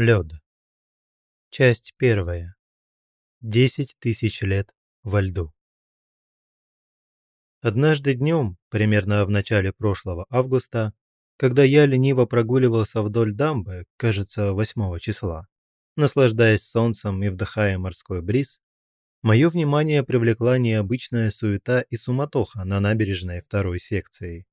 Лед. Часть первая. Десять тысяч лет во льду. Однажды днем, примерно в начале прошлого августа, когда я лениво прогуливался вдоль дамбы, кажется, 8 числа, наслаждаясь солнцем и вдыхая морской бриз, мое внимание привлекла необычная суета и суматоха на набережной второй секции.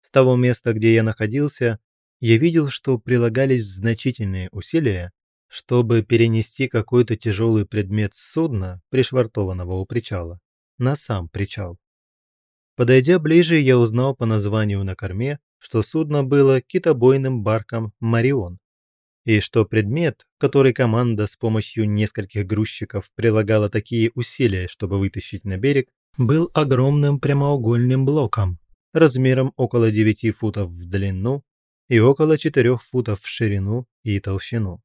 С того места, где я находился, я видел, что прилагались значительные усилия, чтобы перенести какой-то тяжелый предмет с судна, пришвартованного у причала, на сам причал. Подойдя ближе, я узнал по названию на корме, что судно было китобойным барком «Марион», и что предмет, который команда с помощью нескольких грузчиков прилагала такие усилия, чтобы вытащить на берег, был огромным прямоугольным блоком, размером около 9 футов в длину и около 4 футов в ширину и толщину.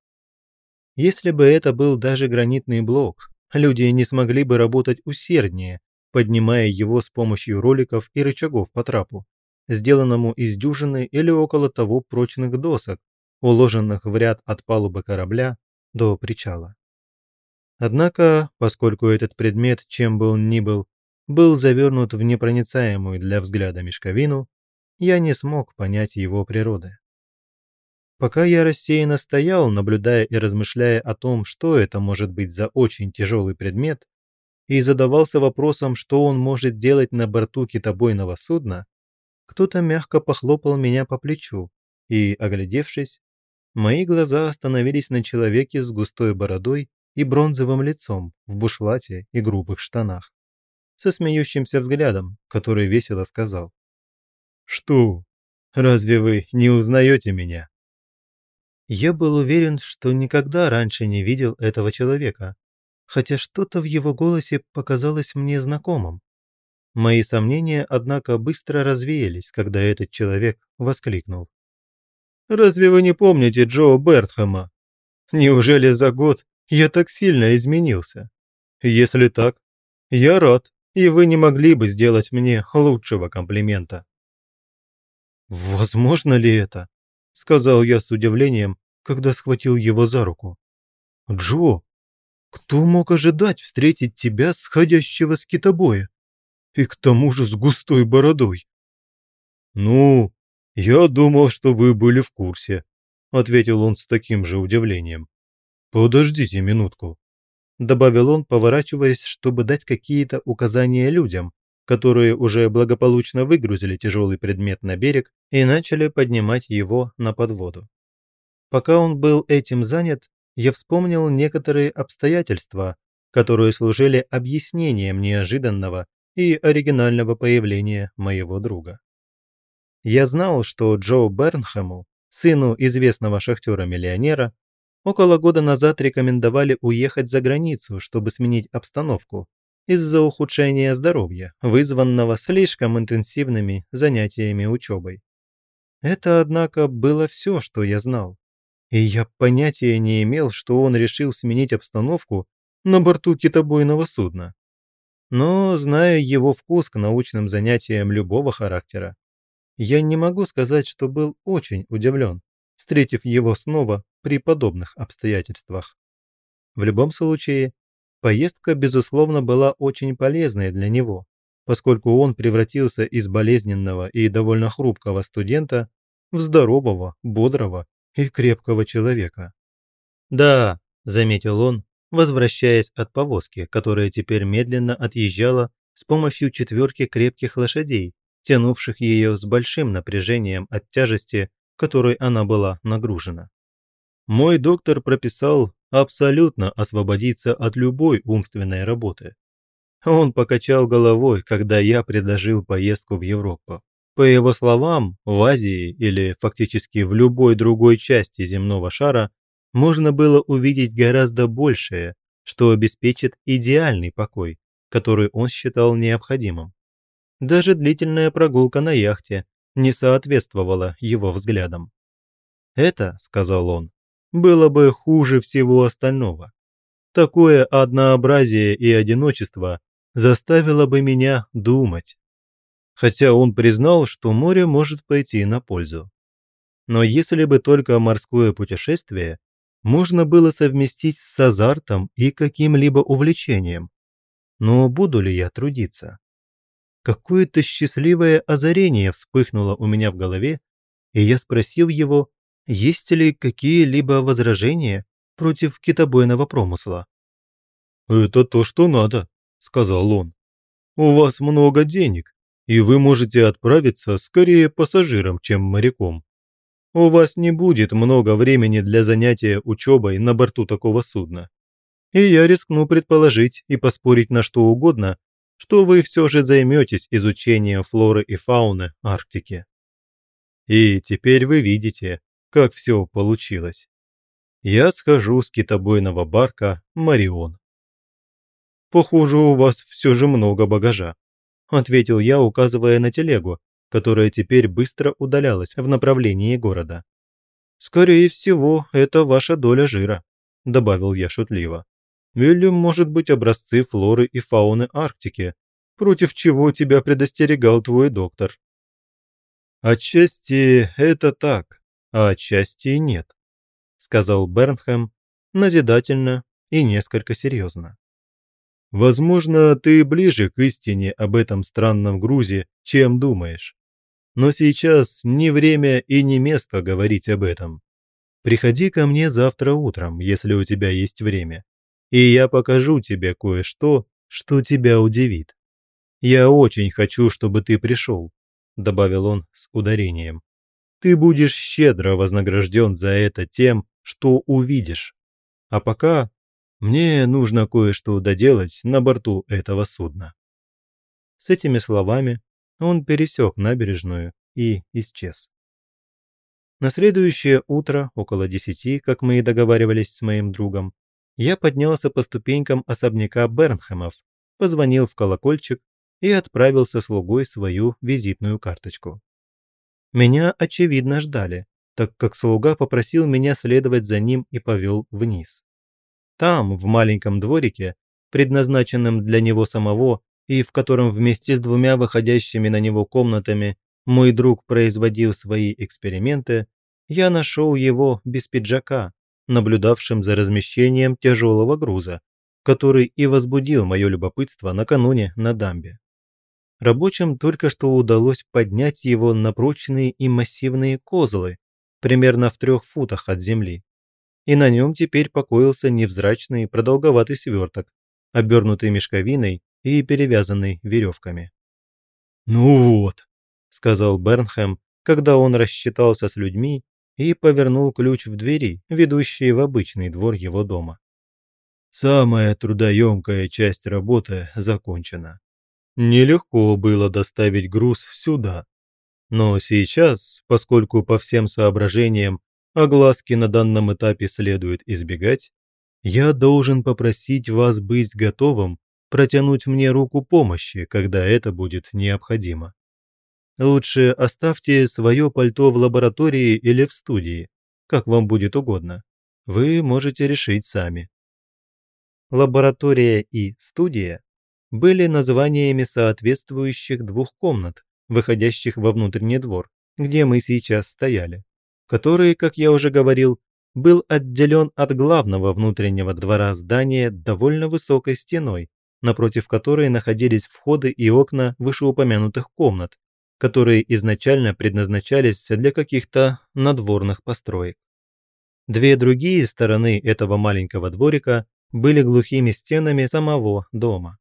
Если бы это был даже гранитный блок, люди не смогли бы работать усерднее, поднимая его с помощью роликов и рычагов по трапу, сделанному из дюжины или около того прочных досок, уложенных в ряд от палубы корабля до причала. Однако, поскольку этот предмет, чем бы он ни был, был завернут в непроницаемую для взгляда мешковину, я не смог понять его природы. Пока я рассеянно стоял, наблюдая и размышляя о том, что это может быть за очень тяжелый предмет, и задавался вопросом, что он может делать на борту китобойного судна, кто-то мягко похлопал меня по плечу, и, оглядевшись, мои глаза остановились на человеке с густой бородой и бронзовым лицом в бушлате и грубых штанах, со смеющимся взглядом, который весело сказал. «Что? Разве вы не узнаете меня?» Я был уверен, что никогда раньше не видел этого человека, хотя что-то в его голосе показалось мне знакомым. Мои сомнения, однако, быстро развеялись, когда этот человек воскликнул. «Разве вы не помните Джо Бертхэма? Неужели за год я так сильно изменился? Если так, я рад, и вы не могли бы сделать мне лучшего комплимента». «Возможно ли это?» – сказал я с удивлением, когда схватил его за руку. «Джо, кто мог ожидать встретить тебя, сходящего с китобоя? И к тому же с густой бородой?» «Ну, я думал, что вы были в курсе», – ответил он с таким же удивлением. «Подождите минутку», – добавил он, поворачиваясь, чтобы дать какие-то указания людям, которые уже благополучно выгрузили тяжелый предмет на берег и начали поднимать его на подводу. Пока он был этим занят, я вспомнил некоторые обстоятельства, которые служили объяснением неожиданного и оригинального появления моего друга. Я знал, что Джо Бернхэму, сыну известного шахтера-миллионера, около года назад рекомендовали уехать за границу, чтобы сменить обстановку из-за ухудшения здоровья, вызванного слишком интенсивными занятиями учебой. Это, однако, было все, что я знал. И я понятия не имел, что он решил сменить обстановку на борту китобойного судна. Но, зная его вкус к научным занятиям любого характера, я не могу сказать, что был очень удивлен, встретив его снова при подобных обстоятельствах. В любом случае, Поездка, безусловно, была очень полезной для него, поскольку он превратился из болезненного и довольно хрупкого студента в здорового, бодрого и крепкого человека. «Да», – заметил он, возвращаясь от повозки, которая теперь медленно отъезжала с помощью четверки крепких лошадей, тянувших ее с большим напряжением от тяжести, которой она была нагружена. Мой доктор прописал абсолютно освободиться от любой умственной работы. Он покачал головой, когда я предложил поездку в Европу. По его словам, в Азии или фактически в любой другой части земного шара можно было увидеть гораздо большее, что обеспечит идеальный покой, который он считал необходимым. Даже длительная прогулка на яхте не соответствовала его взглядам. «Это, — сказал он, было бы хуже всего остального. Такое однообразие и одиночество заставило бы меня думать. Хотя он признал, что море может пойти на пользу. Но если бы только морское путешествие, можно было совместить с азартом и каким-либо увлечением. Но буду ли я трудиться? Какое-то счастливое озарение вспыхнуло у меня в голове, и я спросил его, есть ли какие-либо возражения против китобойного промысла. «Это то, что надо», – сказал он. «У вас много денег, и вы можете отправиться скорее пассажиром, чем моряком. У вас не будет много времени для занятия учебой на борту такого судна. И я рискну предположить и поспорить на что угодно, что вы все же займетесь изучением флоры и фауны Арктики. И теперь вы видите, как все получилось. Я схожу с китобойного барка «Марион». «Похоже, у вас все же много багажа», – ответил я, указывая на телегу, которая теперь быстро удалялась в направлении города. «Скорее всего, это ваша доля жира», – добавил я шутливо. «Или, может быть, образцы флоры и фауны Арктики, против чего тебя предостерегал твой доктор». «Отчасти это так, а отчасти нет», – сказал Бернхэм назидательно и несколько серьезно. «Возможно, ты ближе к истине об этом странном грузе, чем думаешь. Но сейчас не время и не место говорить об этом. Приходи ко мне завтра утром, если у тебя есть время, и я покажу тебе кое-что, что тебя удивит. Я очень хочу, чтобы ты пришел», – добавил он с ударением. «Ты будешь щедро вознагражден за это тем, что увидишь. А пока мне нужно кое-что доделать на борту этого судна». С этими словами он пересек набережную и исчез. На следующее утро, около десяти, как мы и договаривались с моим другом, я поднялся по ступенькам особняка Бернхэмов, позвонил в колокольчик и отправил со слугой свою визитную карточку. Меня, очевидно, ждали, так как слуга попросил меня следовать за ним и повел вниз. Там, в маленьком дворике, предназначенном для него самого и в котором вместе с двумя выходящими на него комнатами мой друг производил свои эксперименты, я нашел его без пиджака, наблюдавшим за размещением тяжелого груза, который и возбудил мое любопытство накануне на дамбе. Рабочим только что удалось поднять его на прочные и массивные козлы, примерно в трех футах от земли. И на нем теперь покоился невзрачный продолговатый сверток, обернутый мешковиной и перевязанный веревками. «Ну вот», – сказал Бернхэм, когда он рассчитался с людьми и повернул ключ в двери, ведущие в обычный двор его дома. «Самая трудоемкая часть работы закончена. Нелегко было доставить груз сюда. Но сейчас, поскольку по всем соображениям огласки на данном этапе следует избегать, я должен попросить вас быть готовым протянуть мне руку помощи, когда это будет необходимо. Лучше оставьте свое пальто в лаборатории или в студии, как вам будет угодно. Вы можете решить сами. Лаборатория и студия были названиями соответствующих двух комнат, выходящих во внутренний двор, где мы сейчас стояли, который, как я уже говорил, был отделен от главного внутреннего двора здания довольно высокой стеной, напротив которой находились входы и окна вышеупомянутых комнат, которые изначально предназначались для каких-то надворных построек. Две другие стороны этого маленького дворика были глухими стенами самого дома.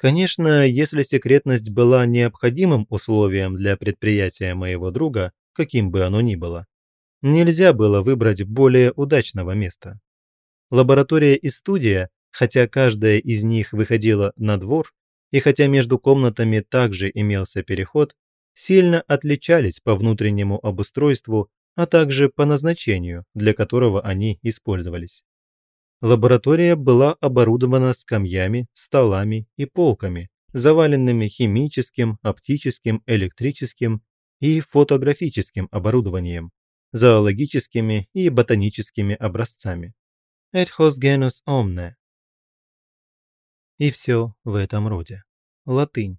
Конечно, если секретность была необходимым условием для предприятия моего друга, каким бы оно ни было, нельзя было выбрать более удачного места. Лаборатория и студия хотя каждая из них выходила на двор, и хотя между комнатами также имелся переход, сильно отличались по внутреннему обустройству, а также по назначению, для которого они использовались. Лаборатория была оборудована скамьями, столами и полками, заваленными химическим, оптическим, электрическим и фотографическим оборудованием, зоологическими и ботаническими образцами. Et hos genus omne и все в этом роде. Латынь.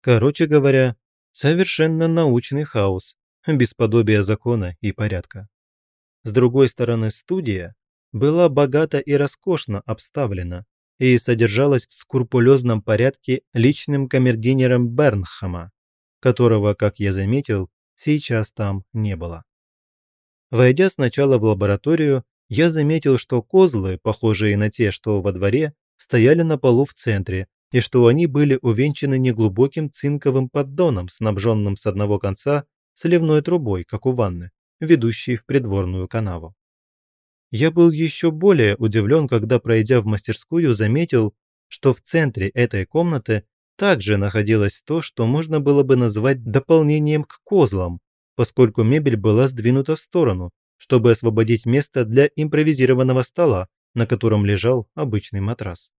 Короче говоря, совершенно научный хаос, без подобия закона и порядка. С другой стороны, студия была богато и роскошно обставлена и содержалась в скрупулезном порядке личным камердинером Бернхама, которого, как я заметил, сейчас там не было. Войдя сначала в лабораторию, я заметил, что козлы, похожие на те, что во дворе, стояли на полу в центре, и что они были увенчаны неглубоким цинковым поддоном, снабженным с одного конца сливной трубой, как у ванны, ведущей в придворную канаву. Я был еще более удивлен, когда, пройдя в мастерскую, заметил, что в центре этой комнаты также находилось то, что можно было бы назвать дополнением к козлам, поскольку мебель была сдвинута в сторону, чтобы освободить место для импровизированного стола, на котором лежал обычный матрас.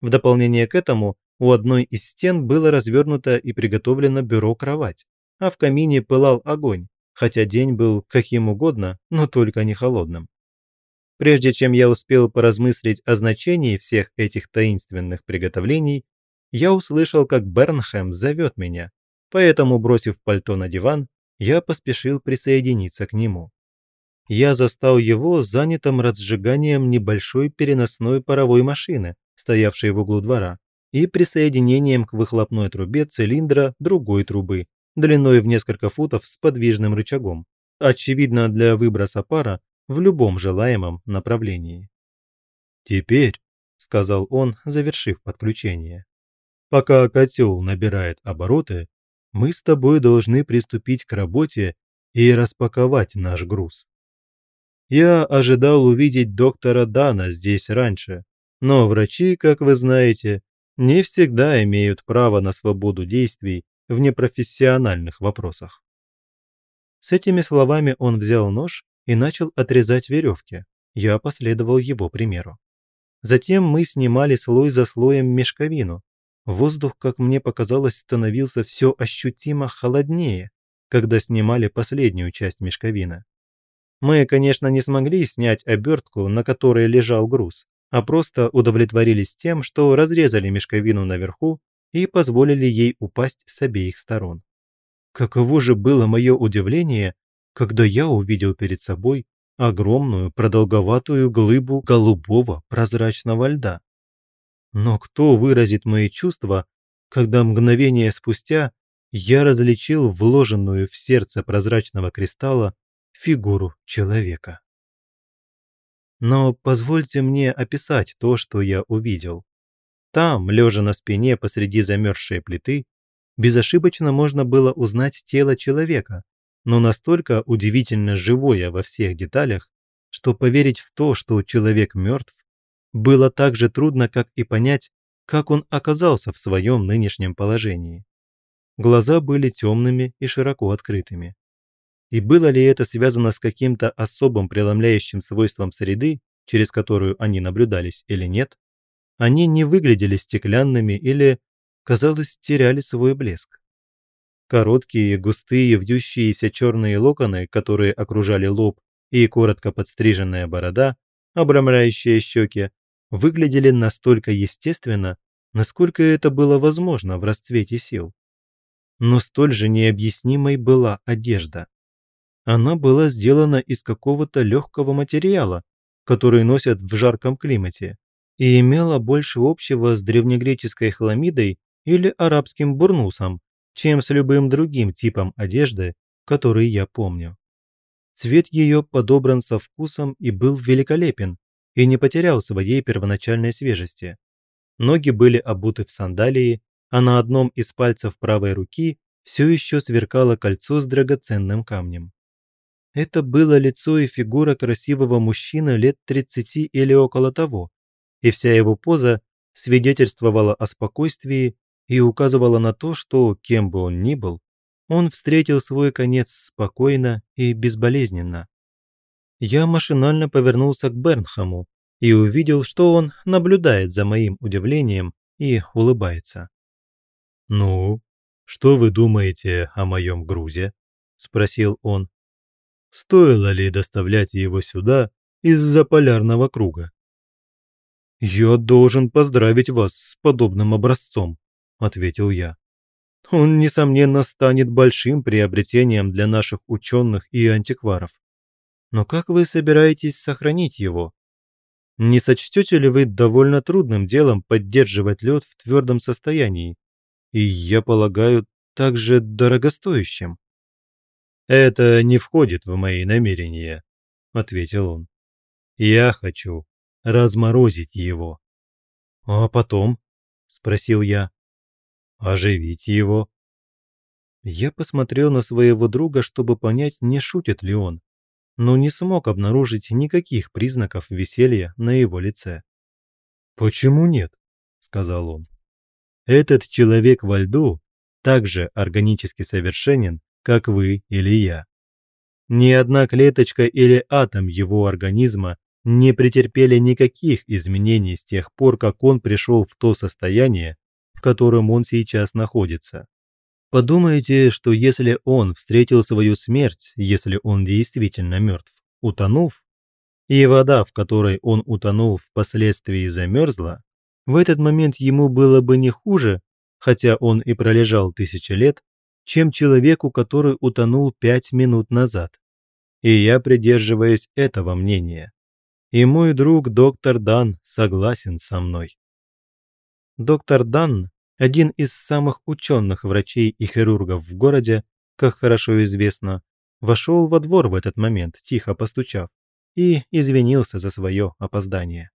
В дополнение к этому у одной из стен было развернуто и приготовлено бюро-кровать, а в камине пылал огонь, хотя день был каким угодно, но только не холодным. Прежде чем я успел поразмыслить о значении всех этих таинственных приготовлений, я услышал, как Бернхэм зовет меня, поэтому, бросив пальто на диван, я поспешил присоединиться к нему. Я застал его занятым разжиганием небольшой переносной паровой машины, стоявшей в углу двора, и присоединением к выхлопной трубе цилиндра другой трубы, длиной в несколько футов с подвижным рычагом, очевидно для выброса пара в любом желаемом направлении. «Теперь», — сказал он, завершив подключение, «пока котел набирает обороты, мы с тобой должны приступить к работе и распаковать наш груз. Я ожидал увидеть доктора Дана здесь раньше, но врачи, как вы знаете, не всегда имеют право на свободу действий в непрофессиональных вопросах. С этими словами он взял нож и начал отрезать веревки. Я последовал его примеру. Затем мы снимали слой за слоем мешковину, Воздух, как мне показалось, становился все ощутимо холоднее, когда снимали последнюю часть мешковины. Мы, конечно, не смогли снять обертку, на которой лежал груз, а просто удовлетворились тем, что разрезали мешковину наверху и позволили ей упасть с обеих сторон. Каково же было мое удивление, когда я увидел перед собой огромную продолговатую глыбу голубого прозрачного льда. Но кто выразит мои чувства, когда мгновение спустя я различил вложенную в сердце прозрачного кристалла фигуру человека? Но позвольте мне описать то, что я увидел. Там, лежа на спине посреди замерзшей плиты, безошибочно можно было узнать тело человека, но настолько удивительно живое во всех деталях, что поверить в то, что человек мертв, было так же трудно, как и понять, как он оказался в своем нынешнем положении. Глаза были темными и широко открытыми. И было ли это связано с каким-то особым преломляющим свойством среды, через которую они наблюдались или нет, они не выглядели стеклянными или, казалось, теряли свой блеск. Короткие, густые, вьющиеся черные локоны, которые окружали лоб, и коротко подстриженная борода, обрамляющая щеки, выглядели настолько естественно, насколько это было возможно в расцвете сил. Но столь же необъяснимой была одежда. Она была сделана из какого-то легкого материала, который носят в жарком климате, и имела больше общего с древнегреческой хламидой или арабским бурнусом, чем с любым другим типом одежды, который я помню. Цвет ее подобран со вкусом и был великолепен, и не потерял своей первоначальной свежести. Ноги были обуты в сандалии, а на одном из пальцев правой руки все еще сверкало кольцо с драгоценным камнем. Это было лицо и фигура красивого мужчины лет 30 или около того, и вся его поза свидетельствовала о спокойствии и указывала на то, что, кем бы он ни был, он встретил свой конец спокойно и безболезненно я машинально повернулся к Бернхаму и увидел, что он наблюдает за моим удивлением и улыбается. «Ну, что вы думаете о моем грузе?» – спросил он. «Стоило ли доставлять его сюда из-за полярного круга?» «Я должен поздравить вас с подобным образцом», – ответил я. «Он, несомненно, станет большим приобретением для наших ученых и антикваров. Но как вы собираетесь сохранить его? Не сочтете ли вы довольно трудным делом поддерживать лед в твердом состоянии? И, я полагаю, также дорогостоящим. «Это не входит в мои намерения», — ответил он. «Я хочу разморозить его». «А потом?» — спросил я. «Оживить его». Я посмотрел на своего друга, чтобы понять, не шутит ли он, но не смог обнаружить никаких признаков веселья на его лице. «Почему нет?» — сказал он. «Этот человек во льду так же органически совершенен, как вы или я. Ни одна клеточка или атом его организма не претерпели никаких изменений с тех пор, как он пришел в то состояние, в котором он сейчас находится. Подумайте, что если он встретил свою смерть, если он действительно мертв, утонув, и вода, в которой он утонул, впоследствии замерзла, в этот момент ему было бы не хуже, хотя он и пролежал тысячи лет, чем человеку, который утонул пять минут назад. И я придерживаюсь этого мнения. И мой друг доктор Дан согласен со мной. Доктор Дан – один из самых ученых врачей и хирургов в городе, как хорошо известно, вошел во двор в этот момент, тихо постучав, и извинился за свое опоздание.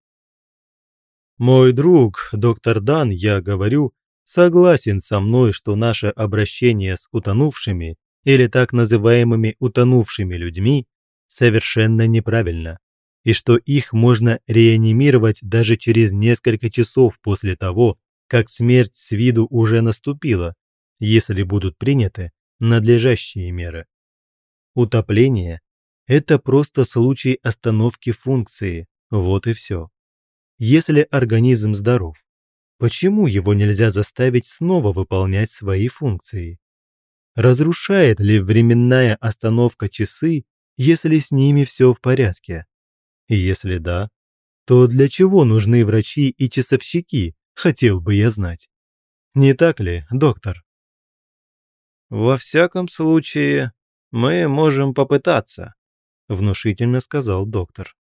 «Мой друг, доктор Дан, я говорю, согласен со мной, что наше обращение с утонувшими или так называемыми утонувшими людьми совершенно неправильно, и что их можно реанимировать даже через несколько часов после того, как смерть с виду уже наступила, если будут приняты надлежащие меры. Утопление – это просто случай остановки функции, вот и все. Если организм здоров, Почему его нельзя заставить снова выполнять свои функции? Разрушает ли временная остановка часы, если с ними все в порядке? И если да, то для чего нужны врачи и часовщики, хотел бы я знать. Не так ли, доктор? Во всяком случае, мы можем попытаться, внушительно сказал доктор.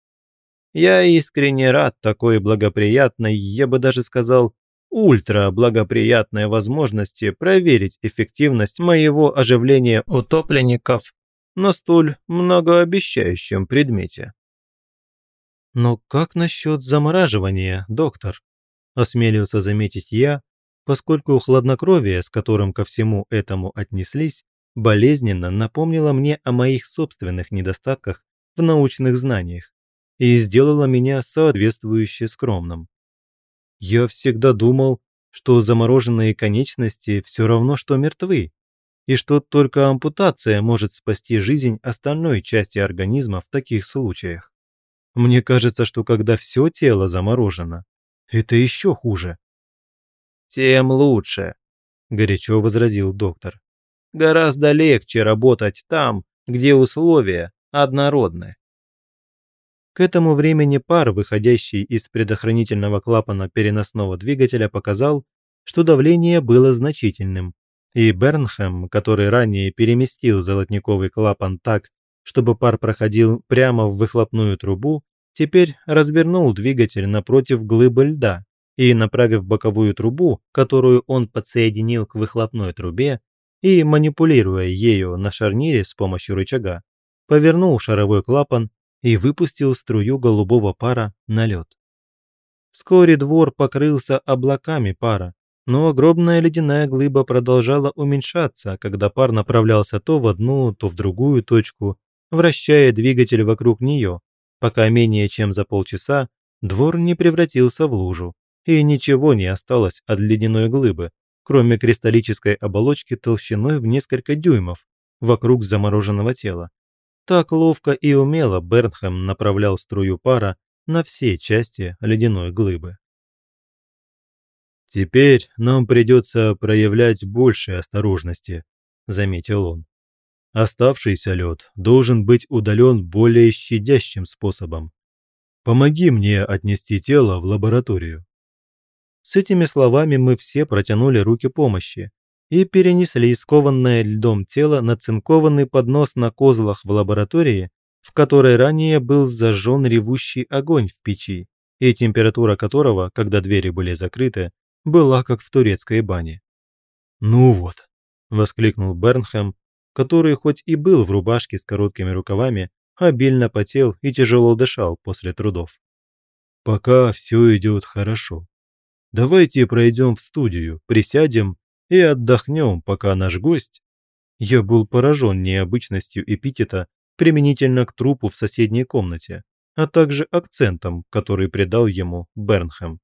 Я искренне рад такой благоприятной, я бы даже сказал, ультра благоприятной возможности проверить эффективность моего оживления утопленников на столь многообещающем предмете. «Но как насчет замораживания, доктор?» – осмелился заметить я, поскольку хладнокровие, с которым ко всему этому отнеслись, болезненно напомнило мне о моих собственных недостатках в научных знаниях и сделало меня соответствующе скромным. Я всегда думал, что замороженные конечности все равно, что мертвы, и что только ампутация может спасти жизнь остальной части организма в таких случаях. Мне кажется, что когда все тело заморожено, это еще хуже. «Тем лучше», – горячо возразил доктор. «Гораздо легче работать там, где условия однородны». К этому времени пар, выходящий из предохранительного клапана переносного двигателя, показал, что давление было значительным, и Бернхэм, который ранее переместил золотниковый клапан так, чтобы пар проходил прямо в выхлопную трубу, теперь развернул двигатель напротив глыбы льда и, направив боковую трубу, которую он подсоединил к выхлопной трубе, и, манипулируя ею на шарнире с помощью рычага, повернул шаровой клапан и выпустил струю голубого пара на лед. Вскоре двор покрылся облаками пара, но огромная ледяная глыба продолжала уменьшаться, когда пар направлялся то в одну, то в другую точку, вращая двигатель вокруг нее, пока менее чем за полчаса двор не превратился в лужу, и ничего не осталось от ледяной глыбы, кроме кристаллической оболочки толщиной в несколько дюймов вокруг замороженного тела, так ловко и умело Бернхэм направлял струю пара на все части ледяной глыбы. «Теперь нам придется проявлять больше осторожности», – заметил он. «Оставшийся лед должен быть удален более щадящим способом. Помоги мне отнести тело в лабораторию». С этими словами мы все протянули руки помощи, и перенесли скованное льдом тело на цинкованный поднос на козлах в лаборатории в которой ранее был зажжен ревущий огонь в печи, и температура которого, когда двери были закрыты, была как в турецкой бане. «Ну вот», – воскликнул Бернхэм, который хоть и был в рубашке с короткими рукавами, обильно потел и тяжело дышал после трудов. «Пока все идет хорошо. Давайте пройдем в студию, присядем и отдохнем, пока наш гость...» Я был поражен необычностью эпитета применительно к трупу в соседней комнате, а также акцентом, который придал ему Бернхэм.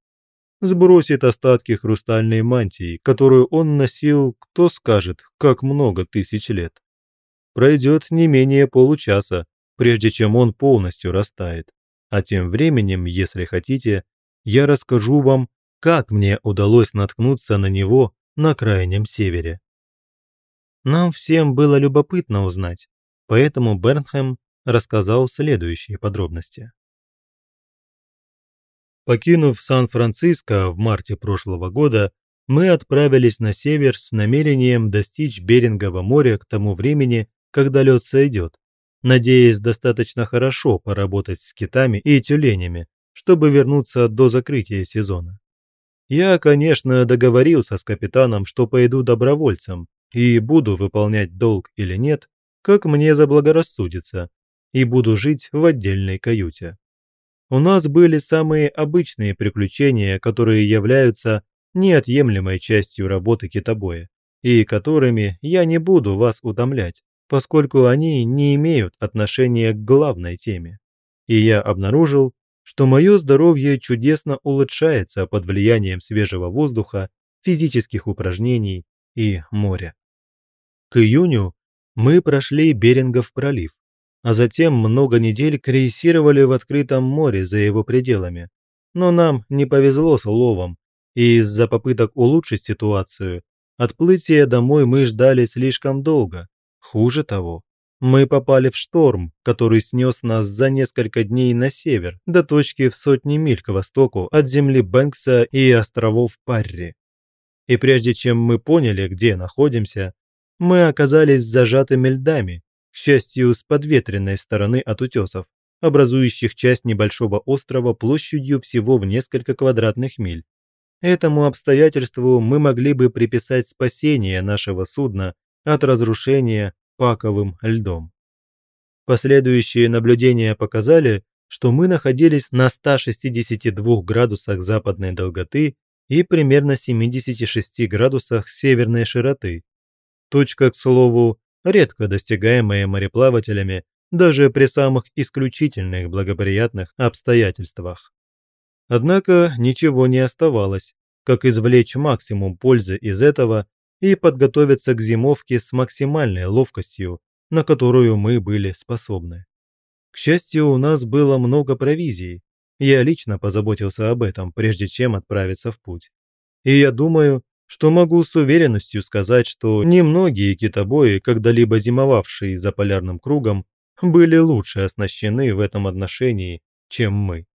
Сбросит остатки хрустальной мантии, которую он носил, кто скажет, как много тысяч лет. Пройдет не менее получаса, прежде чем он полностью растает. А тем временем, если хотите, я расскажу вам, как мне удалось наткнуться на него на крайнем севере. Нам всем было любопытно узнать, поэтому Бернхэм рассказал следующие подробности. Покинув Сан-Франциско в марте прошлого года, мы отправились на север с намерением достичь Берингового моря к тому времени, когда лед сойдет, надеясь достаточно хорошо поработать с китами и тюленями, чтобы вернуться до закрытия сезона. Я, конечно, договорился с капитаном, что пойду добровольцем и буду выполнять долг или нет, как мне заблагорассудится, и буду жить в отдельной каюте. У нас были самые обычные приключения, которые являются неотъемлемой частью работы китобоя, и которыми я не буду вас утомлять, поскольку они не имеют отношения к главной теме. И я обнаружил, что мое здоровье чудесно улучшается под влиянием свежего воздуха, физических упражнений и моря. К июню мы прошли Берингов пролив, а затем много недель крейсировали в открытом море за его пределами. Но нам не повезло с уловом, и из-за попыток улучшить ситуацию, отплытия домой мы ждали слишком долго. Хуже того, мы попали в шторм, который снес нас за несколько дней на север, до точки в сотни миль к востоку от земли Бэнкса и островов Парри. И прежде чем мы поняли, где находимся, мы оказались зажатыми льдами, к счастью, с подветренной стороны от утесов, образующих часть небольшого острова площадью всего в несколько квадратных миль. Этому обстоятельству мы могли бы приписать спасение нашего судна от разрушения паковым льдом. Последующие наблюдения показали, что мы находились на 162 градусах западной долготы и примерно 76 градусах северной широты. Точка, к слову, редко достигаемые мореплавателями даже при самых исключительных благоприятных обстоятельствах. Однако ничего не оставалось, как извлечь максимум пользы из этого и подготовиться к зимовке с максимальной ловкостью, на которую мы были способны. К счастью, у нас было много провизии. Я лично позаботился об этом, прежде чем отправиться в путь. И я думаю, что могу с уверенностью сказать, что немногие китобои, когда-либо зимовавшие за полярным кругом, были лучше оснащены в этом отношении, чем мы.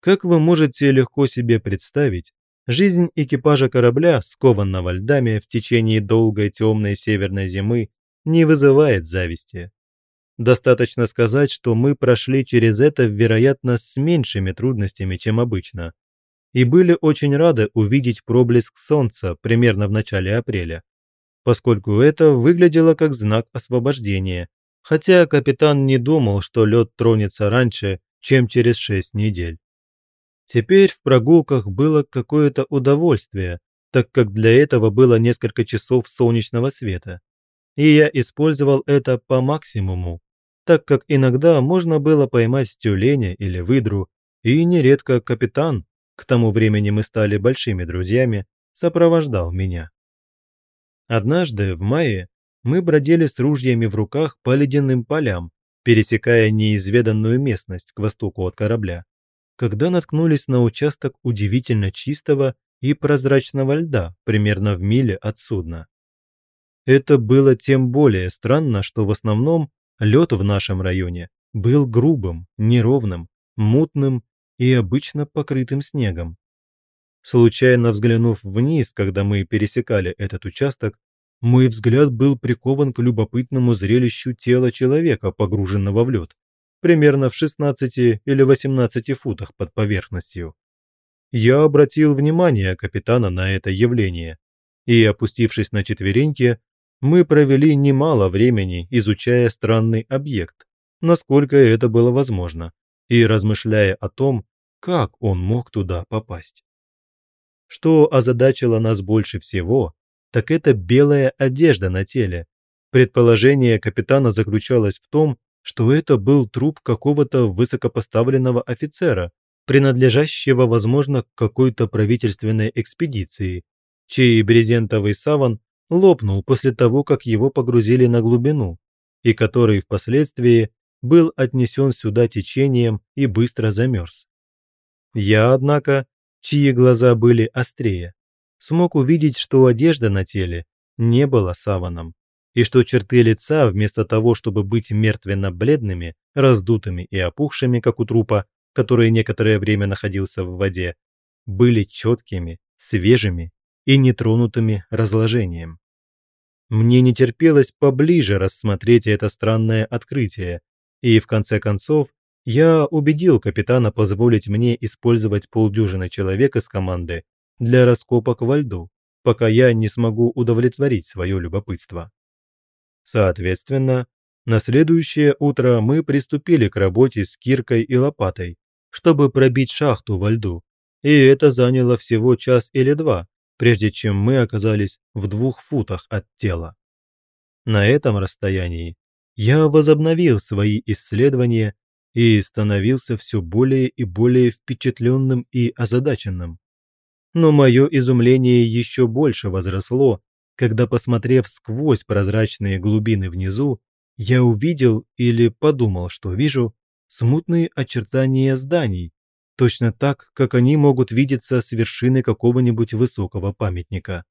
Как вы можете легко себе представить, жизнь экипажа корабля, скованного льдами в течение долгой темной северной зимы, не вызывает зависти. Достаточно сказать, что мы прошли через это, вероятно, с меньшими трудностями, чем обычно, и были очень рады увидеть проблеск солнца примерно в начале апреля, поскольку это выглядело как знак освобождения, хотя капитан не думал, что лед тронется раньше, чем через шесть недель. Теперь в прогулках было какое-то удовольствие, так как для этого было несколько часов солнечного света. И я использовал это по максимуму, так как иногда можно было поймать тюленя или выдру, и нередко капитан, к тому времени мы стали большими друзьями, сопровождал меня. Однажды, в мае, мы бродили с ружьями в руках по ледяным полям, пересекая неизведанную местность к востоку от корабля, когда наткнулись на участок удивительно чистого и прозрачного льда примерно в миле от судна. Это было тем более странно, что в основном лед в нашем районе был грубым, неровным, мутным и обычно покрытым снегом. Случайно взглянув вниз, когда мы пересекали этот участок, мой взгляд был прикован к любопытному зрелищу тела человека, погруженного в лед, примерно в 16 или 18 футах под поверхностью. Я обратил внимание капитана на это явление, и, опустившись на четвереньки, мы провели немало времени, изучая странный объект, насколько это было возможно, и размышляя о том, как он мог туда попасть. Что озадачило нас больше всего, так это белая одежда на теле. Предположение капитана заключалось в том, что это был труп какого-то высокопоставленного офицера, принадлежащего, возможно, к какой-то правительственной экспедиции, чей брезентовый саван лопнул после того, как его погрузили на глубину, и который впоследствии был отнесен сюда течением и быстро замерз. Я, однако, чьи глаза были острее, смог увидеть, что одежда на теле не была саваном, и что черты лица, вместо того, чтобы быть мертвенно-бледными, раздутыми и опухшими, как у трупа, который некоторое время находился в воде, были четкими, свежими и нетронутыми разложением. Мне не терпелось поближе рассмотреть это странное открытие, и в конце концов я убедил капитана позволить мне использовать полдюжины человек из команды для раскопок во льду, пока я не смогу удовлетворить свое любопытство. Соответственно, на следующее утро мы приступили к работе с киркой и лопатой, чтобы пробить шахту во льду, и это заняло всего час или два, прежде чем мы оказались в двух футах от тела. На этом расстоянии я возобновил свои исследования и становился все более и более впечатленным и озадаченным. Но мое изумление еще больше возросло, когда, посмотрев сквозь прозрачные глубины внизу, я увидел или подумал, что вижу смутные очертания зданий, точно так, как они могут видеться с вершины какого-нибудь высокого памятника.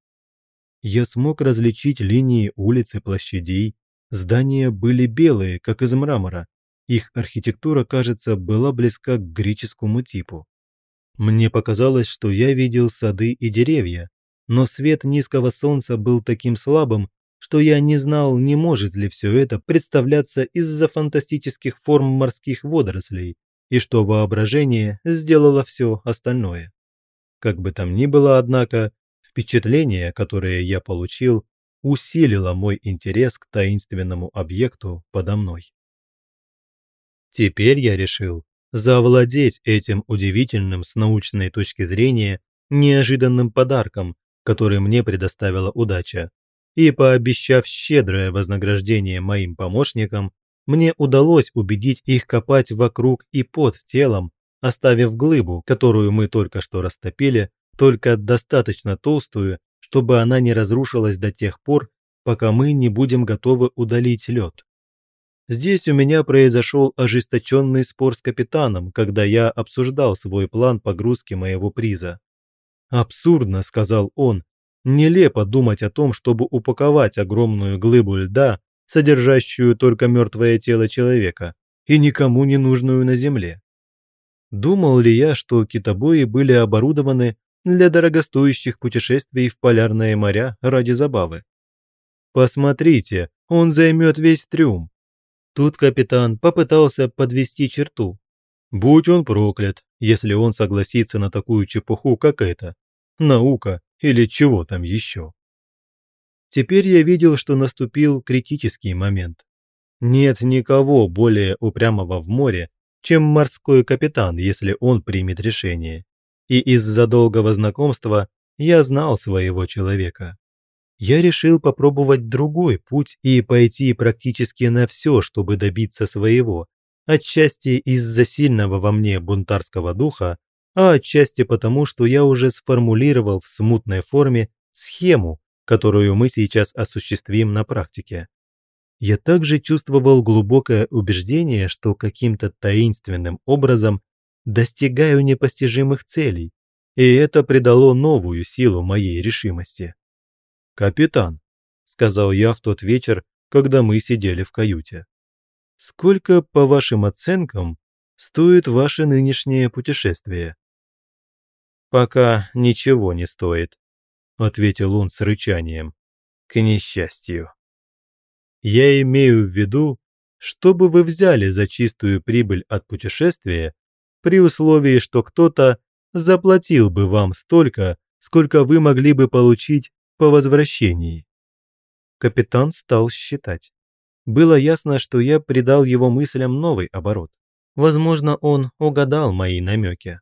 Я смог различить линии улиц и площадей, здания были белые, как из мрамора, их архитектура, кажется, была близка к греческому типу. Мне показалось, что я видел сады и деревья, но свет низкого солнца был таким слабым, что я не знал, не может ли все это представляться из-за фантастических форм морских водорослей, и что воображение сделало все остальное. Как бы там ни было, однако, впечатление, которое я получил, усилило мой интерес к таинственному объекту подо мной. Теперь я решил завладеть этим удивительным с научной точки зрения неожиданным подарком, который мне предоставила удача. И пообещав щедрое вознаграждение моим помощникам, мне удалось убедить их копать вокруг и под телом, оставив глыбу, которую мы только что растопили, только достаточно толстую, чтобы она не разрушилась до тех пор, пока мы не будем готовы удалить лед. Здесь у меня произошел ожесточенный спор с капитаном, когда я обсуждал свой план погрузки моего приза. «Абсурдно», — сказал он, — «нелепо думать о том, чтобы упаковать огромную глыбу льда содержащую только мертвое тело человека и никому не нужную на земле. Думал ли я, что китобои были оборудованы для дорогостоящих путешествий в полярные моря ради забавы? Посмотрите, он займет весь трюм. Тут капитан попытался подвести черту. Будь он проклят, если он согласится на такую чепуху, как эта. Наука или чего там еще. Теперь я видел, что наступил критический момент. Нет никого более упрямого в море, чем морской капитан, если он примет решение. И из-за долгого знакомства я знал своего человека. Я решил попробовать другой путь и пойти практически на все, чтобы добиться своего, отчасти из-за сильного во мне бунтарского духа, а отчасти потому, что я уже сформулировал в смутной форме схему, которую мы сейчас осуществим на практике. Я также чувствовал глубокое убеждение, что каким-то таинственным образом достигаю непостижимых целей, и это придало новую силу моей решимости. «Капитан», — сказал я в тот вечер, когда мы сидели в каюте, «сколько, по вашим оценкам, стоит ваше нынешнее путешествие?» «Пока ничего не стоит», – ответил он с рычанием. к несчастью. Я имею в виду, чтобы вы взяли за чистую прибыль от путешествия при условии, что кто-то заплатил бы вам столько, сколько вы могли бы получить по возвращении. Капитан стал считать. Было ясно, что я придал его мыслям новый оборот. Возможно, он угадал мои намеки.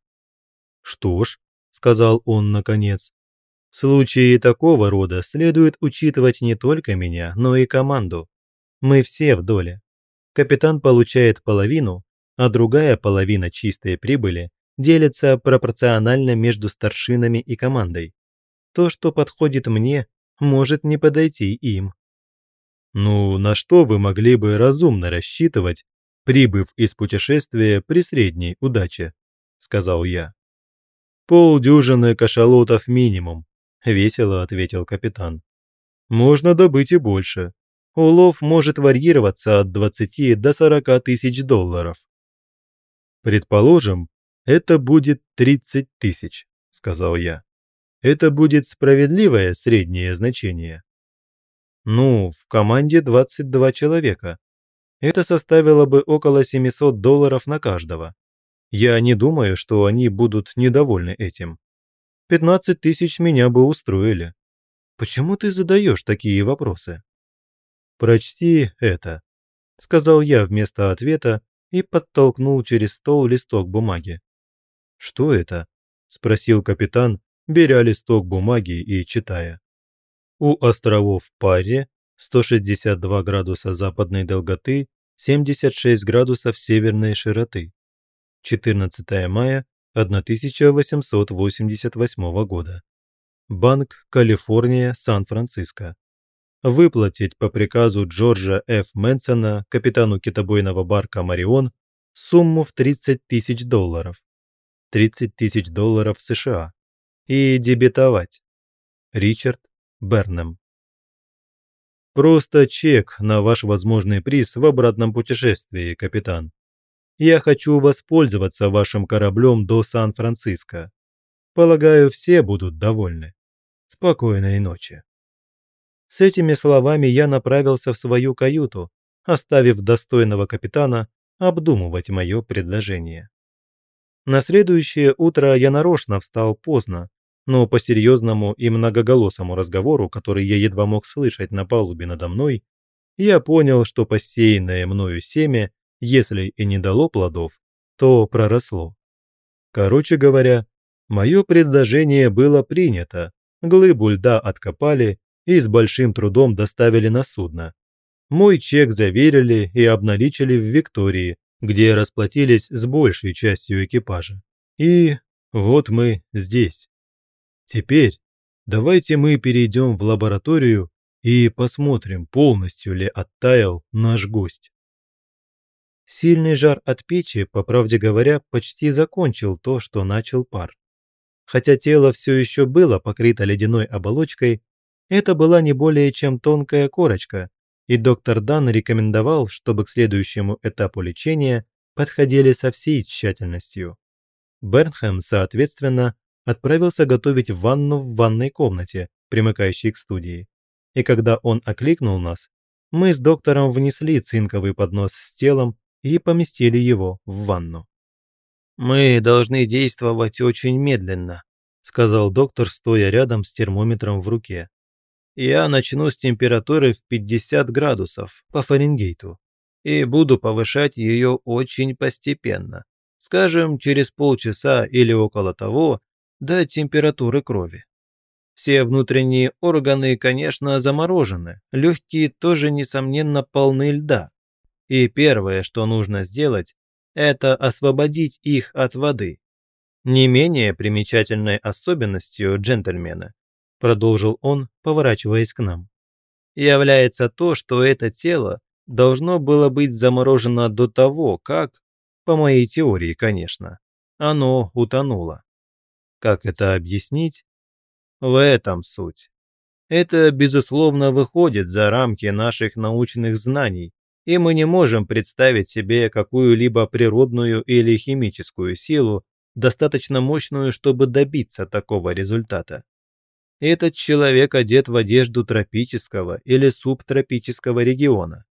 «Что ж», — сказал он наконец, — «в случае такого рода следует учитывать не только меня, но и команду. Мы все в доле. Капитан получает половину, а другая половина чистой прибыли делится пропорционально между старшинами и командой. То, что подходит мне, может не подойти им. Ну, на что вы могли бы разумно рассчитывать, прибыв из путешествия при средней удаче, сказал я. Полдюжины кашалотов минимум, весело ответил капитан. Можно добыть и больше. Улов может варьироваться от 20 до 40 тысяч долларов. Предположим, это будет 30 тысяч, сказал я. Это будет справедливое среднее значение. Ну, в команде 22 человека. Это составило бы около 700 долларов на каждого. Я не думаю, что они будут недовольны этим. 15 тысяч меня бы устроили. Почему ты задаешь такие вопросы? Прочти это, сказал я вместо ответа и подтолкнул через стол листок бумаги. «Что это?» – спросил капитан, беря листок бумаги и читая. У островов Паре 162 градуса западной долготы, 76 градусов северной широты. 14 мая 1888 года. Банк Калифорния, Сан-Франциско. Выплатить по приказу Джорджа Ф. Мэнсона, капитану китобойного барка «Марион», сумму в 30 тысяч долларов 30 тысяч долларов США и дебетовать. Ричард Бернем. Просто чек на ваш возможный приз в обратном путешествии, капитан. Я хочу воспользоваться вашим кораблем до Сан-Франциско. Полагаю, все будут довольны. Спокойной ночи. С этими словами я направился в свою каюту, оставив достойного капитана обдумывать мое предложение. На следующее утро я нарочно встал поздно, но по серьезному и многоголосому разговору, который я едва мог слышать на палубе надо мной, я понял, что посеянное мною семя, если и не дало плодов, то проросло. Короче говоря, мое предложение было принято, глыбу льда откопали и с большим трудом доставили на судно. Мой чек заверили и обналичили в Виктории, где расплатились с большей частью экипажа. И вот мы здесь. Теперь давайте мы перейдем в лабораторию и посмотрим, полностью ли оттаял наш гость. Сильный жар от печи, по правде говоря, почти закончил то, что начал пар. Хотя тело все еще было покрыто ледяной оболочкой, это была не более чем тонкая корочка, и доктор Дан рекомендовал, чтобы к следующему этапу лечения подходили со всей тщательностью. Бернхэм, соответственно, отправился готовить ванну в ванной комнате, примыкающей к студии. И когда он окликнул нас, мы с доктором внесли цинковый поднос с телом и поместили его в ванну. «Мы должны действовать очень медленно», – сказал доктор, стоя рядом с термометром в руке. Я начну с температуры в 50 градусов по Фаренгейту и буду повышать ее очень постепенно, скажем, через полчаса или около того, до температуры крови. Все внутренние органы, конечно, заморожены, легкие тоже, несомненно, полны льда. И первое, что нужно сделать, это освободить их от воды. Не менее примечательной особенностью джентльмена продолжил он, поворачиваясь к нам, является то, что это тело должно было быть заморожено до того, как, по моей теории, конечно, оно утонуло. Как это объяснить? В этом суть. Это, безусловно, выходит за рамки наших научных знаний, и мы не можем представить себе какую-либо природную или химическую силу, достаточно мощную, чтобы добиться такого результата. Этот человек одет в одежду тропического или субтропического региона.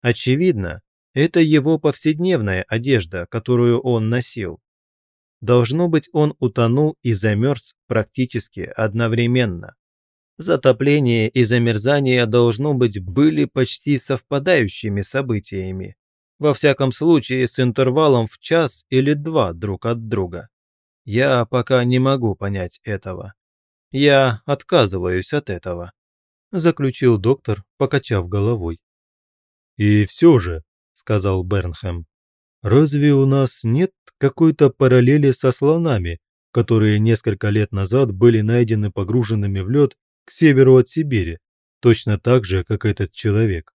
Очевидно, это его повседневная одежда, которую он носил. Должно быть, он утонул и замерз практически одновременно. Затопление и замерзание, должно быть, были почти совпадающими событиями. Во всяком случае, с интервалом в час или два друг от друга. Я пока не могу понять этого. Я отказываюсь от этого», – заключил доктор, покачав головой. «И все же», – сказал Бернхэм, – «разве у нас нет какой-то параллели со слонами, которые несколько лет назад были найдены погруженными в лед к северу от Сибири, точно так же, как этот человек.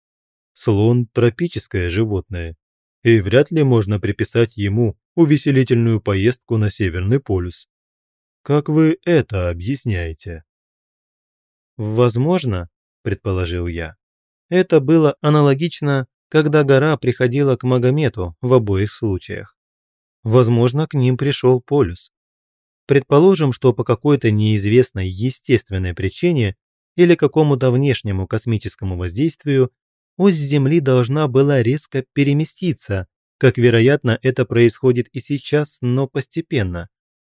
Слон – тропическое животное, и вряд ли можно приписать ему увеселительную поездку на Северный полюс. Как вы это объясняете? Возможно, предположил я, это было аналогично, когда гора приходила к Магомету в обоих случаях. Возможно, к ним пришел полюс. Предположим, что по какой-то неизвестной естественной причине или какому-то внешнему космическому воздействию ось Земли должна была резко переместиться, как, вероятно, это происходит и сейчас, но постепенно,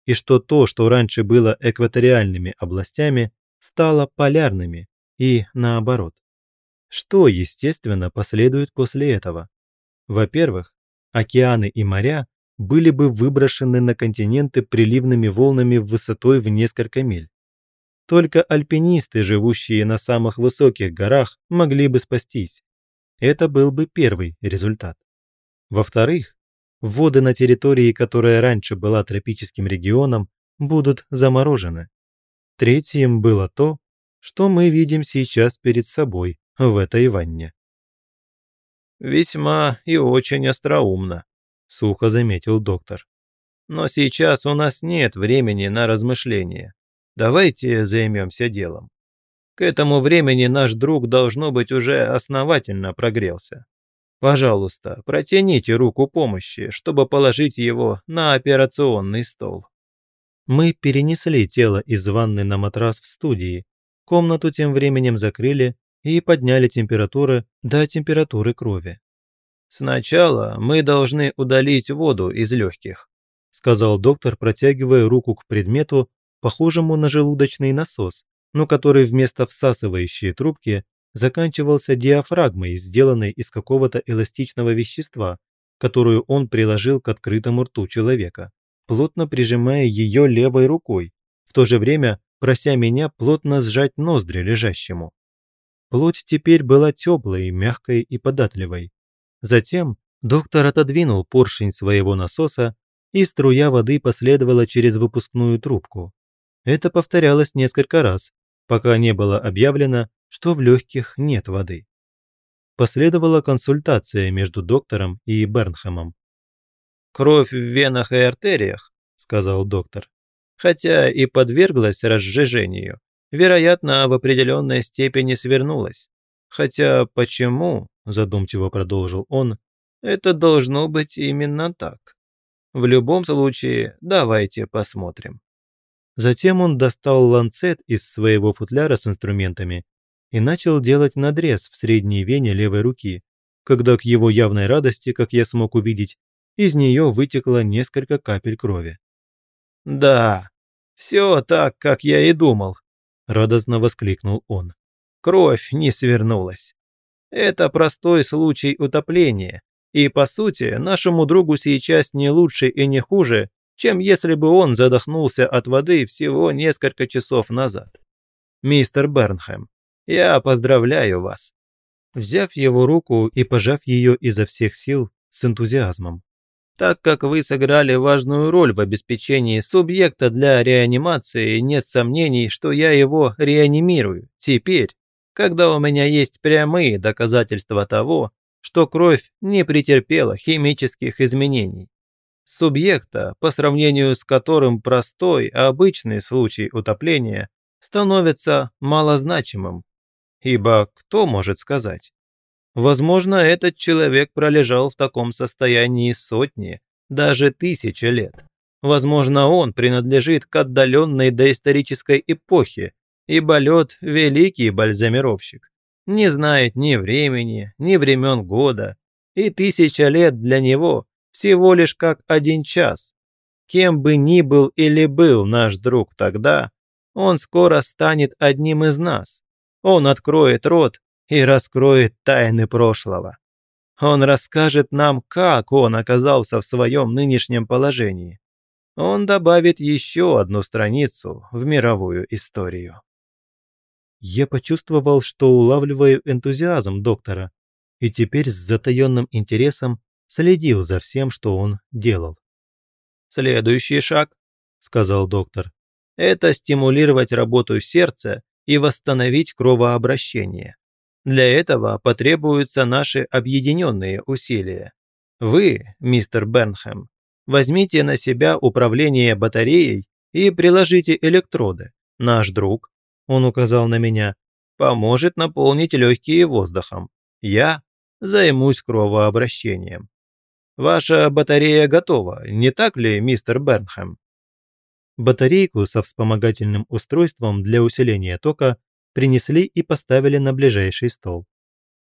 и что то, что раньше было экваториальными областями, стало полярными и наоборот. Что, естественно, последует после этого? Во-первых, океаны и моря были бы выброшены на континенты приливными волнами высотой в несколько миль. Только альпинисты, живущие на самых высоких горах, могли бы спастись. Это был бы первый результат. Во-вторых, воды на территории, которая раньше была тропическим регионом, будут заморожены. Третьим было то, что мы видим сейчас перед собой в этой ванне. «Весьма и очень остроумно», сухо заметил доктор. Но сейчас у нас нет времени на размышления. Давайте займемся делом. К этому времени наш друг должно быть уже основательно прогрелся. Пожалуйста, протяните руку помощи, чтобы положить его на операционный стол. Мы перенесли тело из ванны на матрас в студии. Комнату тем временем закрыли и подняли температуру до температуры крови. «Сначала мы должны удалить воду из легких», сказал доктор, протягивая руку к предмету, похожему на желудочный насос, но который вместо всасывающей трубки заканчивался диафрагмой, сделанной из какого-то эластичного вещества, которую он приложил к открытому рту человека, плотно прижимая ее левой рукой, в то же время прося меня плотно сжать ноздри лежащему. Плоть теперь была теплой, мягкой и податливой, Затем доктор отодвинул поршень своего насоса, и струя воды последовала через выпускную трубку. Это повторялось несколько раз, пока не было объявлено, что в легких нет воды. Последовала консультация между доктором и Бернхэмом. «Кровь в венах и артериях», – сказал доктор, хотя и подверглась разжижению, вероятно, в определенной степени свернулась. Хотя почему, задумчиво продолжил он, это должно быть именно так. В любом случае, давайте посмотрим. Затем он достал ланцет из своего футляра с инструментами и начал делать надрез в средней вене левой руки, когда к его явной радости, как я смог увидеть, из нее вытекло несколько капель крови. «Да, все так, как я и думал», – радостно воскликнул он кровь не свернулась. Это простой случай утопления, и, по сути, нашему другу сейчас не лучше и не хуже, чем если бы он задохнулся от воды всего несколько часов назад. Мистер Бернхэм, я поздравляю вас. Взяв его руку и пожав ее изо всех сил с энтузиазмом. Так как вы сыграли важную роль в обеспечении субъекта для реанимации, нет сомнений, что я его реанимирую. Теперь, когда у меня есть прямые доказательства того, что кровь не претерпела химических изменений. Субъекта, по сравнению с которым простой, обычный случай утопления становится малозначимым. Ибо кто может сказать? Возможно, этот человек пролежал в таком состоянии сотни, даже тысячи лет. Возможно, он принадлежит к отдаленной доисторической эпохе, ибо лед – великий бальзамировщик. Не знает ни времени, ни времен года, и тысяча лет для него всего лишь как один час. Кем бы ни был или был наш друг тогда, он скоро станет одним из нас. Он откроет рот и раскроет тайны прошлого. Он расскажет нам, как он оказался в своем нынешнем положении. Он добавит еще одну страницу в мировую историю. Я почувствовал, что улавливаю энтузиазм доктора, и теперь с затаенным интересом следил за всем, что он делал. «Следующий шаг», – сказал доктор, – «это стимулировать работу сердца и восстановить кровообращение. Для этого потребуются наши объединенные усилия. Вы, мистер Бернхэм, возьмите на себя управление батареей и приложите электроды. Наш друг, он указал на меня, поможет наполнить легкие воздухом. Я займусь кровообращением. Ваша батарея готова, не так ли, мистер Бернхэм? Батарейку со вспомогательным устройством для усиления тока принесли и поставили на ближайший стол.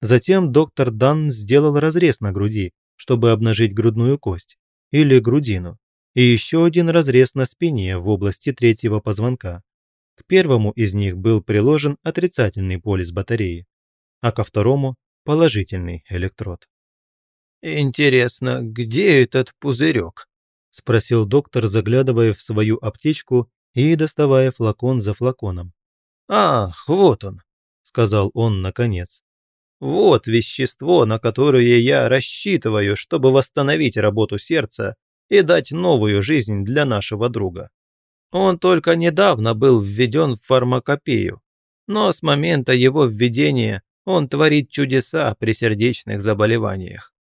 Затем доктор Дан сделал разрез на груди, чтобы обнажить грудную кость, или грудину, и еще один разрез на спине в области третьего позвонка. К первому из них был приложен отрицательный полис батареи, а ко второму – положительный электрод. «Интересно, где этот пузырек?» – спросил доктор, заглядывая в свою аптечку и доставая флакон за флаконом. «Ах, вот он», – сказал он наконец. «Вот вещество, на которое я рассчитываю, чтобы восстановить работу сердца и дать новую жизнь для нашего друга. Он только недавно был введен в фармакопею, но с момента его введения он творит чудеса при сердечных заболеваниях.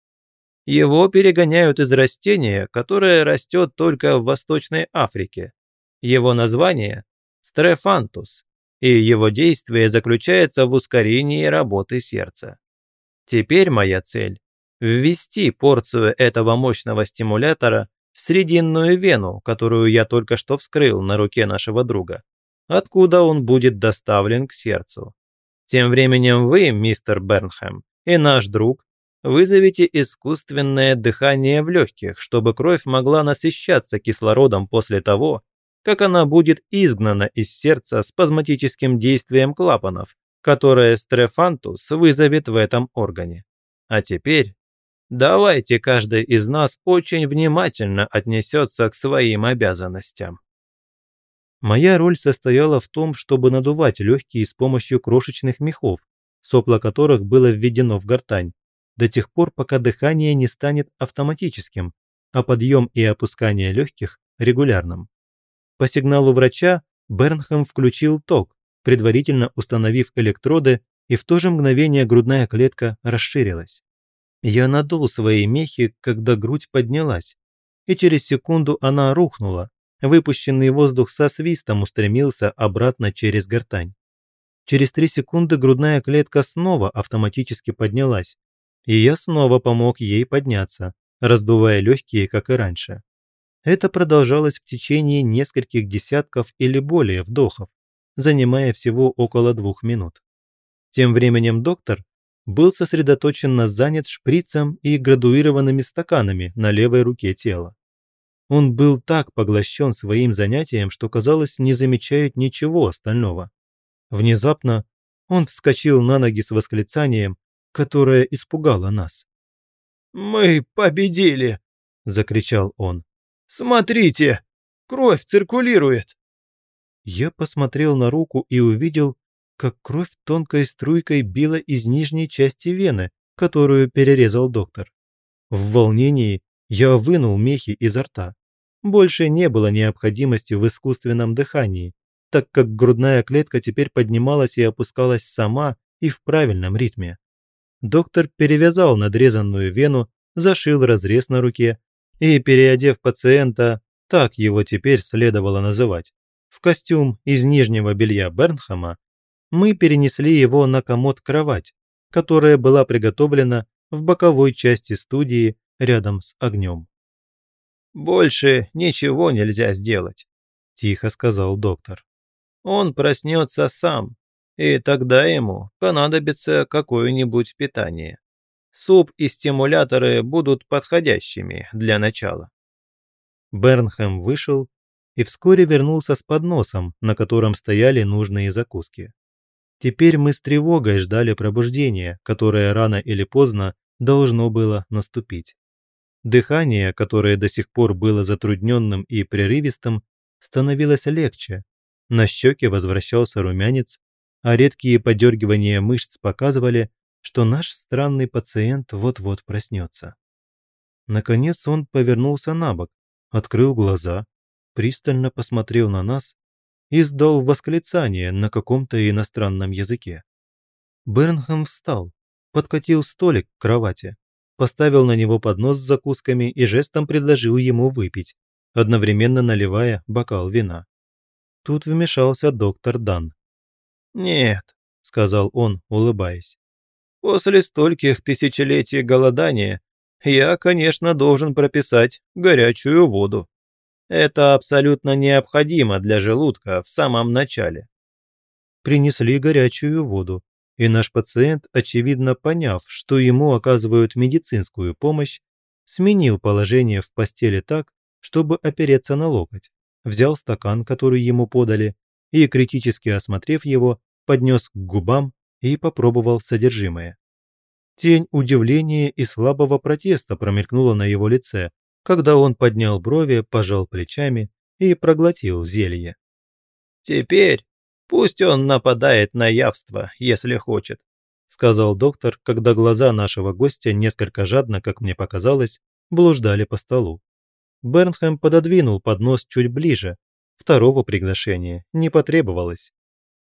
Его перегоняют из растения, которое растет только в Восточной Африке. Его название – стрефантус, и его действие заключается в ускорении работы сердца. Теперь моя цель – ввести порцию этого мощного стимулятора в срединную вену, которую я только что вскрыл на руке нашего друга, откуда он будет доставлен к сердцу. Тем временем вы, мистер Бернхэм, и наш друг вызовите искусственное дыхание в легких, чтобы кровь могла насыщаться кислородом после того, как она будет изгнана из сердца спазматическим действием клапанов, которое стрефантус вызовет в этом органе. А теперь давайте каждый из нас очень внимательно отнесется к своим обязанностям. Моя роль состояла в том, чтобы надувать легкие с помощью крошечных мехов, сопло которых было введено в гортань, до тех пор, пока дыхание не станет автоматическим, а подъем и опускание легких – регулярным. По сигналу врача Бернхэм включил ток, предварительно установив электроды, и в то же мгновение грудная клетка расширилась. Я надул свои мехи, когда грудь поднялась, и через секунду она рухнула, выпущенный воздух со свистом устремился обратно через гортань. Через три секунды грудная клетка снова автоматически поднялась, и я снова помог ей подняться, раздувая легкие, как и раньше. Это продолжалось в течение нескольких десятков или более вдохов, занимая всего около двух минут. Тем временем доктор был сосредоточен на занят шприцем и градуированными стаканами на левой руке тела. Он был так поглощен своим занятием, что, казалось, не замечает ничего остального. Внезапно он вскочил на ноги с восклицанием, которое испугало нас. «Мы победили!» – закричал он. Смотрите! Кровь циркулирует!» Я посмотрел на руку и увидел, как кровь тонкой струйкой била из нижней части вены, которую перерезал доктор. В волнении я вынул мехи изо рта. Больше не было необходимости в искусственном дыхании, так как грудная клетка теперь поднималась и опускалась сама и в правильном ритме. Доктор перевязал надрезанную вену, зашил разрез на руке, и, переодев пациента, так его теперь следовало называть, в костюм из нижнего белья Бернхама, мы перенесли его на комод-кровать, которая была приготовлена в боковой части студии рядом с огнем. «Больше ничего нельзя сделать», – тихо сказал доктор. он проснется сам, и тогда ему понадобится какое-нибудь питание. Суп и стимуляторы будут подходящими для начала. Бернхэм вышел и вскоре вернулся с подносом, на котором стояли нужные закуски. Теперь мы с тревогой ждали пробуждения, которое рано или поздно должно было наступить. Дыхание, которое до сих пор было затрудненным и прерывистым, становилось легче. На щеке возвращался румянец, а редкие подергивания мышц показывали, что наш странный пациент вот-вот проснется. Наконец он повернулся на бок, открыл глаза, пристально посмотрел на нас и сдал восклицание на каком-то иностранном языке. Бернхэм встал, подкатил столик к кровати, поставил на него поднос с закусками и жестом предложил ему выпить, одновременно наливая бокал вина. Тут вмешался доктор Дан. «Нет», — сказал он, улыбаясь. «После стольких тысячелетий голодания я, конечно, должен прописать горячую воду. Это абсолютно необходимо для желудка в самом начале». Принесли горячую воду, и наш пациент, очевидно поняв, что ему оказывают медицинскую помощь, сменил положение в постели так, чтобы опереться на локоть, взял стакан, который ему подали, и, критически осмотрев его, поднес к губам и попробовал содержимое. Тень удивления и слабого протеста промелькнула на его лице, когда он поднял брови, пожал плечами и проглотил зелье. «Теперь Пусть он нападает на явство, если хочет», – сказал доктор, когда глаза нашего гостя несколько жадно, как мне показалось, блуждали по столу. Бернхэм пододвинул поднос чуть ближе. Второго приглашения не потребовалось.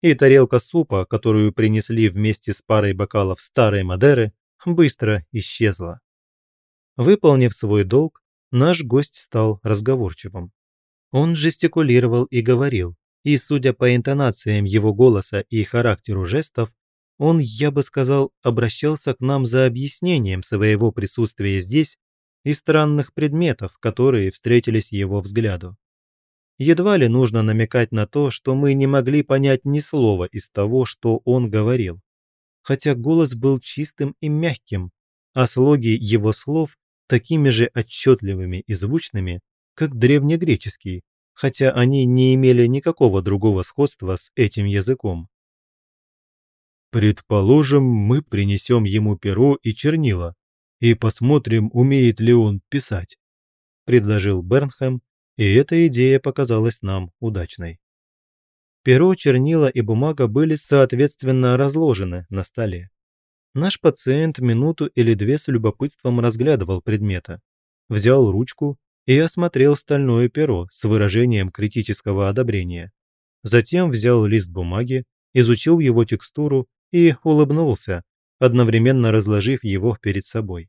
И тарелка супа, которую принесли вместе с парой бокалов старой Мадеры, быстро исчезла. Выполнив свой долг, наш гость стал разговорчивым. Он жестикулировал и говорил, и, судя по интонациям его голоса и характеру жестов, он, я бы сказал, обращался к нам за объяснением своего присутствия здесь и странных предметов, которые встретились его взгляду. Едва ли нужно намекать на то, что мы не могли понять ни слова из того, что он говорил. Хотя голос был чистым и мягким, а слоги его слов такими же отчетливыми и звучными, как древнегреческий, хотя они не имели никакого другого сходства с этим языком. Предположим, мы принесем ему перо и чернила и посмотрим, умеет ли он писать, предложил Бернхэм, и эта идея показалась нам удачной. Перо, чернила и бумага были соответственно разложены на столе. Наш пациент минуту или две с любопытством разглядывал предмета, взял ручку и осмотрел стальное перо с выражением критического одобрения. Затем взял лист бумаги, изучил его текстуру и улыбнулся, одновременно разложив его перед собой.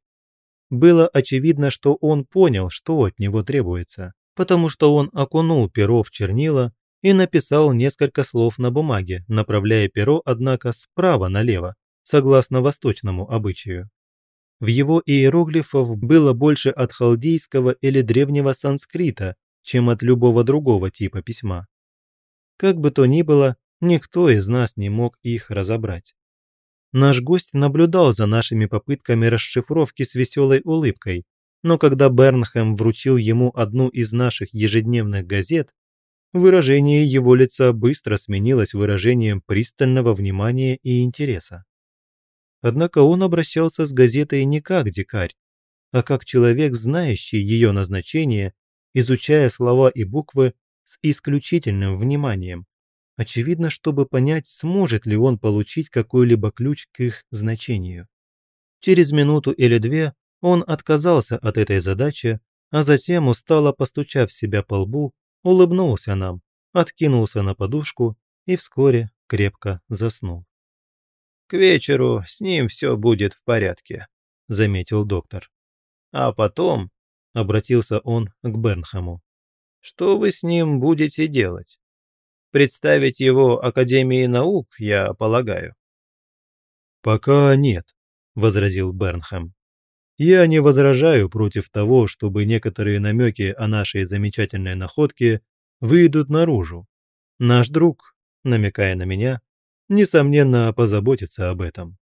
Было очевидно, что он понял, что от него требуется, потому что он окунул перо в чернила и написал несколько слов на бумаге, направляя перо, однако, справа налево, согласно восточному обычаю. В его иероглифов было больше от халдейского или древнего санскрита, чем от любого другого типа письма. Как бы то ни было, никто из нас не мог их разобрать. Наш гость наблюдал за нашими попытками расшифровки с веселой улыбкой, но когда Бернхэм вручил ему одну из наших ежедневных газет, выражение его лица быстро сменилось выражением пристального внимания и интереса. Однако он обращался с газетой не как дикарь, а как человек, знающий ее назначение, изучая слова и буквы с исключительным вниманием, очевидно, чтобы понять, сможет ли он получить какой-либо ключ к их значению. Через минуту или две он отказался от этой задачи, а затем, устало постучав себя по лбу, улыбнулся нам, откинулся на подушку и вскоре крепко заснул. К вечеру с ним все будет в порядке», – заметил доктор. «А потом», – обратился он к Бернхэму, – «что вы с ним будете делать? Представить его Академии наук, я полагаю». «Пока нет», – возразил Бернхэм. «Я не возражаю против того, чтобы некоторые намеки о нашей замечательной находке выйдут наружу. Наш друг намекая на меня, несомненно, позаботится об этом.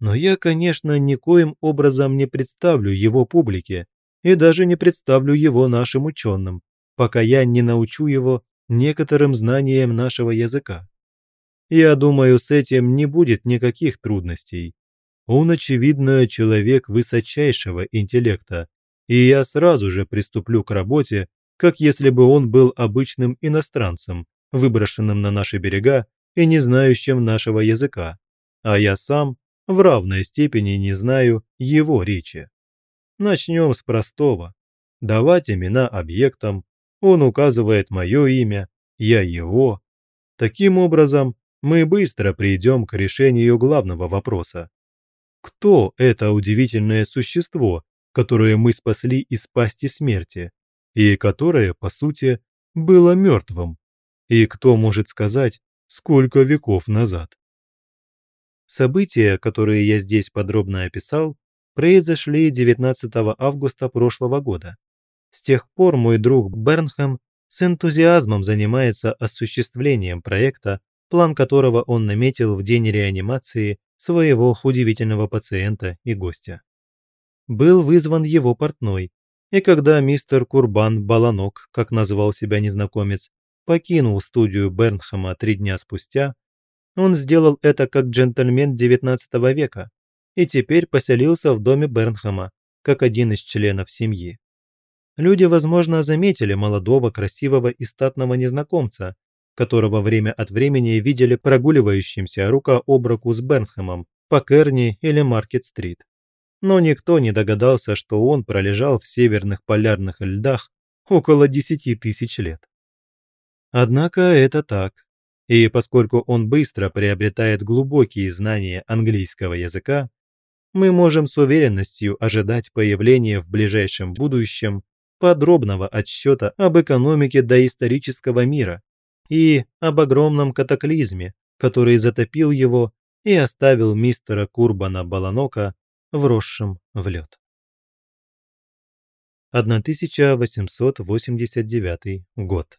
Но я, конечно, никоим образом не представлю его публике и даже не представлю его нашим ученым, пока я не научу его некоторым знаниям нашего языка. Я думаю, с этим не будет никаких трудностей. Он, очевидно, человек высочайшего интеллекта, и я сразу же приступлю к работе, как если бы он был обычным иностранцем, выброшенным на наши берега и не знающим нашего языка, а я сам в равной степени не знаю его речи. Начнем с простого. Давать имена объектам, он указывает мое имя, я его. Таким образом, мы быстро придем к решению главного вопроса. Кто это удивительное существо, которое мы спасли из пасти смерти, и которое, по сути, было мертвым? И кто может сказать, сколько веков назад? События, которые я здесь подробно описал, произошли 19 августа прошлого года. С тех пор мой друг Бернхэм с энтузиазмом занимается осуществлением проекта, план которого он наметил в день реанимации своего удивительного пациента и гостя. Был вызван его портной, и когда мистер Курбан Баланок, как назвал себя незнакомец, покинул студию Бернхэма три дня спустя, он сделал это как джентльмен XIX века и теперь поселился в доме Бернхэма, как один из членов семьи. Люди, возможно, заметили молодого, красивого и статного незнакомца, которого время от времени видели прогуливающимся рука об руку с Бернхэмом по Керни или Маркет-стрит. Но никто не догадался, что он пролежал в северных полярных льдах около десяти тысяч лет. Однако это так. И поскольку он быстро приобретает глубокие знания английского языка, мы можем с уверенностью ожидать появления в ближайшем будущем подробного отсчета об экономике доисторического мира и об огромном катаклизме, который затопил его и оставил мистера Курбана Баланока вросшим в лед. 1889 год.